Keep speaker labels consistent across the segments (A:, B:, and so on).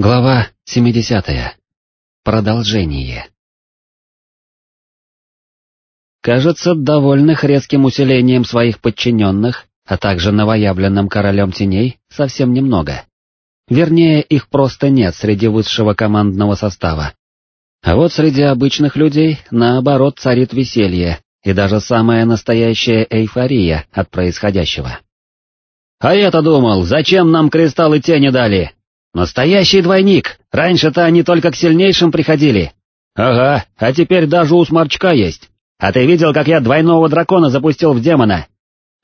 A: Глава 70. Продолжение. Кажется, довольных резким усилением своих подчиненных, а также новоявленным королем теней, совсем немного. Вернее, их просто нет среди высшего командного состава. А вот среди обычных людей, наоборот, царит веселье и даже самая настоящая эйфория от происходящего. «А я-то думал, зачем нам кристаллы тени дали?» Настоящий двойник, раньше-то они только к сильнейшим приходили. Ага, а теперь даже у сморчка есть. А ты видел, как я двойного дракона запустил в демона?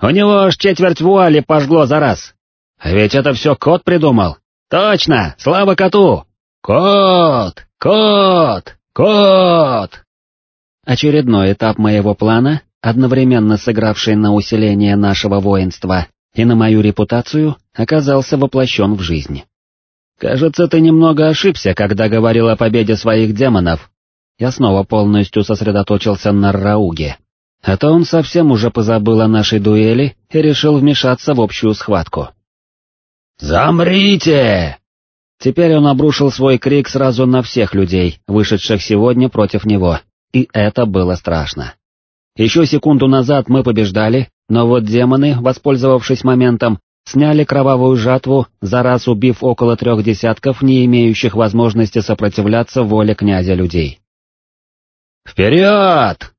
A: У него аж четверть вуали пожгло за раз. А ведь это все кот придумал. Точно, слава коту! Кот! Кот! Кот! Очередной этап моего плана, одновременно сыгравший на усиление нашего воинства и на мою репутацию, оказался воплощен в жизнь. «Кажется, ты немного ошибся, когда говорил о победе своих демонов». Я снова полностью сосредоточился на Рауге. А то он совсем уже позабыл о нашей дуэли и решил вмешаться в общую схватку. «Замрите!» Теперь он обрушил свой крик сразу на всех людей, вышедших сегодня против него, и это было страшно. Еще секунду назад мы побеждали, но вот демоны, воспользовавшись моментом, сняли кровавую жатву, за раз убив около трех десятков не имеющих возможности сопротивляться воле князя людей. «Вперед!»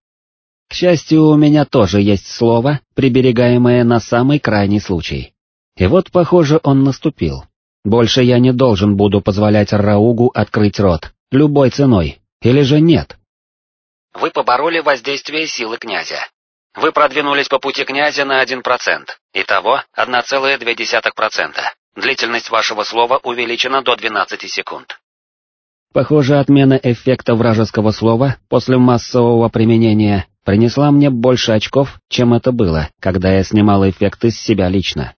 A: К счастью, у меня тоже есть слово, приберегаемое на самый крайний случай. И вот, похоже, он наступил. Больше я не должен буду позволять Раугу открыть рот, любой ценой, или же нет. Вы побороли воздействие силы князя. Вы продвинулись по пути князя на 1%, итого 1,2%. Длительность вашего слова увеличена до 12 секунд. Похоже, отмена эффекта вражеского слова после массового применения принесла мне больше очков, чем это было, когда я снимал эффекты с себя лично.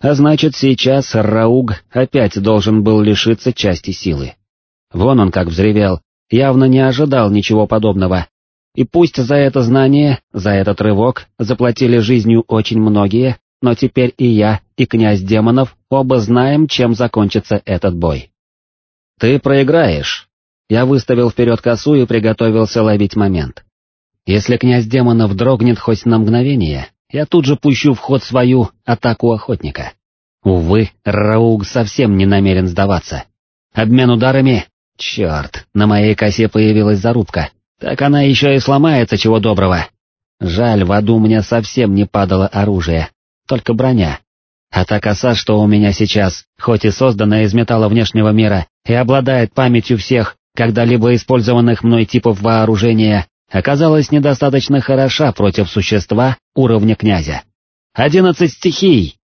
A: А значит, сейчас Рауг опять должен был лишиться части силы. Вон он как взревел, явно не ожидал ничего подобного, и пусть за это знание, за этот рывок заплатили жизнью очень многие, но теперь и я, и князь демонов оба знаем, чем закончится этот бой. Ты проиграешь. Я выставил вперед косу и приготовился ловить момент. Если князь демонов дрогнет хоть на мгновение, я тут же пущу в ход свою атаку охотника. Увы, Рауг совсем не намерен сдаваться. Обмен ударами... Черт, на моей косе появилась зарубка, так она еще и сломается чего доброго. Жаль, в аду мне совсем не падало оружие, только броня. А та коса, что у меня сейчас, хоть и создана из металла внешнего мира и обладает памятью всех, когда-либо использованных мной типов вооружения, оказалась недостаточно хороша против существа уровня князя. Одиннадцать стихий!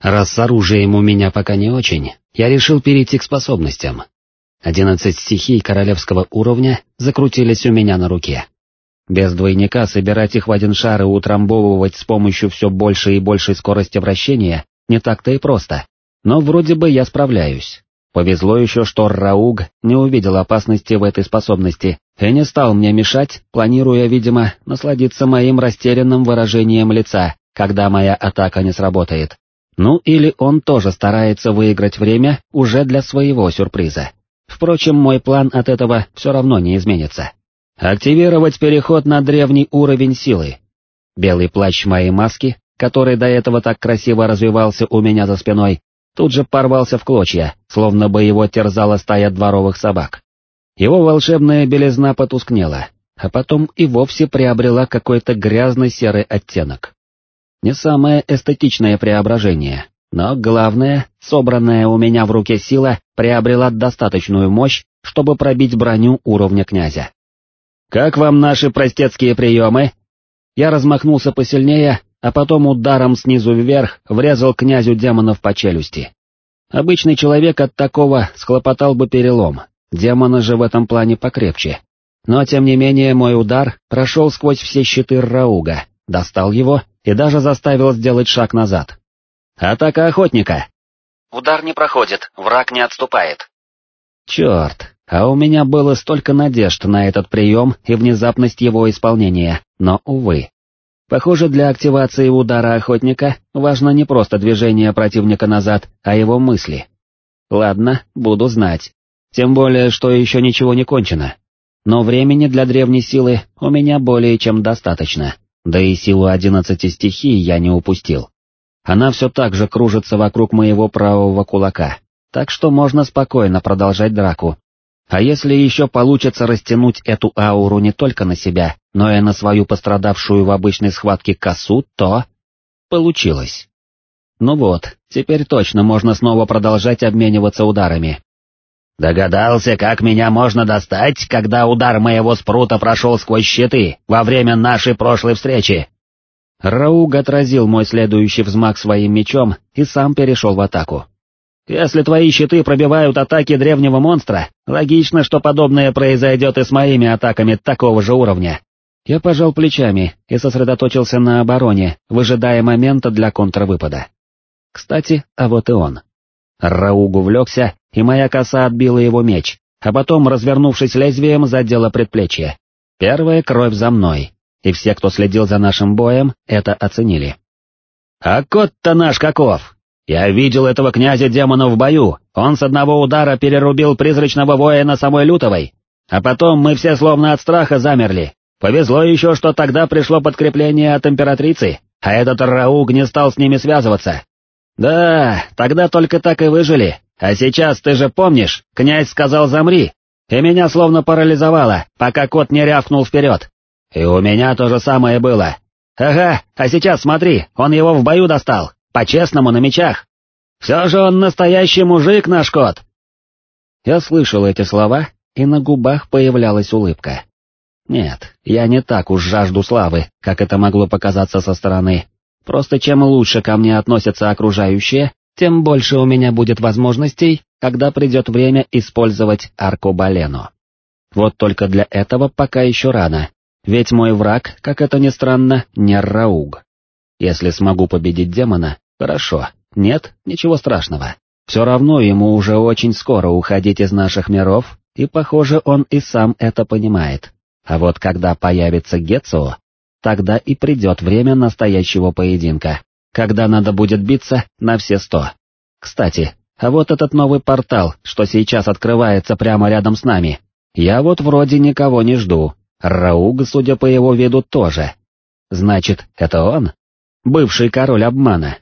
A: Раз с оружием у меня пока не очень, я решил перейти к способностям. Одиннадцать стихий королевского уровня закрутились у меня на руке. Без двойника собирать их в один шар и утрамбовывать с помощью все большей и большей скорости вращения не так-то и просто. Но вроде бы я справляюсь. Повезло еще, что Рауг не увидел опасности в этой способности и не стал мне мешать, планируя, видимо, насладиться моим растерянным выражением лица, когда моя атака не сработает. Ну или он тоже старается выиграть время уже для своего сюрприза. Впрочем, мой план от этого все равно не изменится. Активировать переход на древний уровень силы. Белый плащ моей маски, который до этого так красиво развивался у меня за спиной, тут же порвался в клочья, словно бы его терзала стая дворовых собак. Его волшебная белизна потускнела, а потом и вовсе приобрела какой-то грязный серый оттенок. Не самое эстетичное преображение, но главное, собранная у меня в руке сила приобрела достаточную мощь, чтобы пробить броню уровня князя. «Как вам наши простецкие приемы?» Я размахнулся посильнее, а потом ударом снизу вверх врезал князю демонов по челюсти. Обычный человек от такого схлопотал бы перелом, демоны же в этом плане покрепче. Но тем не менее мой удар прошел сквозь все щиты Рауга, достал его и даже заставил сделать шаг назад. Атака охотника. Удар не проходит, враг не отступает. Черт, а у меня было столько надежд на этот прием и внезапность его исполнения, но, увы. Похоже, для активации удара охотника важно не просто движение противника назад, а его мысли. ладно, буду знать. Тем более, что еще ничего не кончено. Но времени для древней силы у меня более чем достаточно, да и силу одиннадцати стихий я не упустил. Она все так же кружится вокруг моего правого кулака, так что можно спокойно продолжать драку. А если еще получится растянуть эту ауру не только на себя, но и на свою пострадавшую в обычной схватке косу, то... Получилось. Ну вот, теперь точно можно снова продолжать обмениваться ударами.
B: Догадался, как меня можно достать, когда удар моего спрута прошел сквозь щиты во время нашей прошлой встречи?
A: Рауг отразил мой следующий взмах своим мечом и сам перешел в атаку. Если твои щиты пробивают атаки древнего монстра, логично, что подобное произойдет и с моими атаками такого же уровня. Я пожал плечами и сосредоточился на обороне, выжидая момента для контрвыпада. Кстати, а вот и он. Рауг увлекся, и моя коса отбила его меч, а потом, развернувшись лезвием, задела предплечье. Первая кровь за мной, и все, кто следил за нашим боем, это оценили.
B: «А кот-то наш каков! Я видел этого князя-демона в бою, он с одного удара перерубил призрачного воина самой Лютовой, а потом мы все словно от страха замерли. Повезло еще, что тогда пришло подкрепление от императрицы, а этот Рауг не стал с ними связываться, «Да, тогда только так и выжили, а сейчас, ты же помнишь, князь сказал «замри», и меня словно парализовало, пока кот не рявкнул вперед. И у меня то же самое было. Ага, а сейчас смотри, он его в бою достал, по-честному на мечах. Все же он настоящий мужик, наш кот!»
A: Я слышал эти слова, и на губах появлялась улыбка. Нет, я не так уж жажду славы, как это могло показаться со стороны. Просто чем лучше ко мне относятся окружающие, тем больше у меня будет возможностей, когда придет время использовать аркобалену. Вот только для этого пока еще рано, ведь мой враг, как это ни странно, не Рауг. Если смогу победить демона, хорошо, нет, ничего страшного. Все равно ему уже очень скоро уходить из наших миров, и похоже он и сам это понимает. А вот когда появится Гетсо, Тогда и придет время настоящего поединка, когда надо будет биться на все сто. Кстати, а вот этот новый портал, что сейчас открывается прямо рядом с нами, я вот вроде никого не жду, Рауг, судя по его виду, тоже. Значит, это он? Бывший король обмана.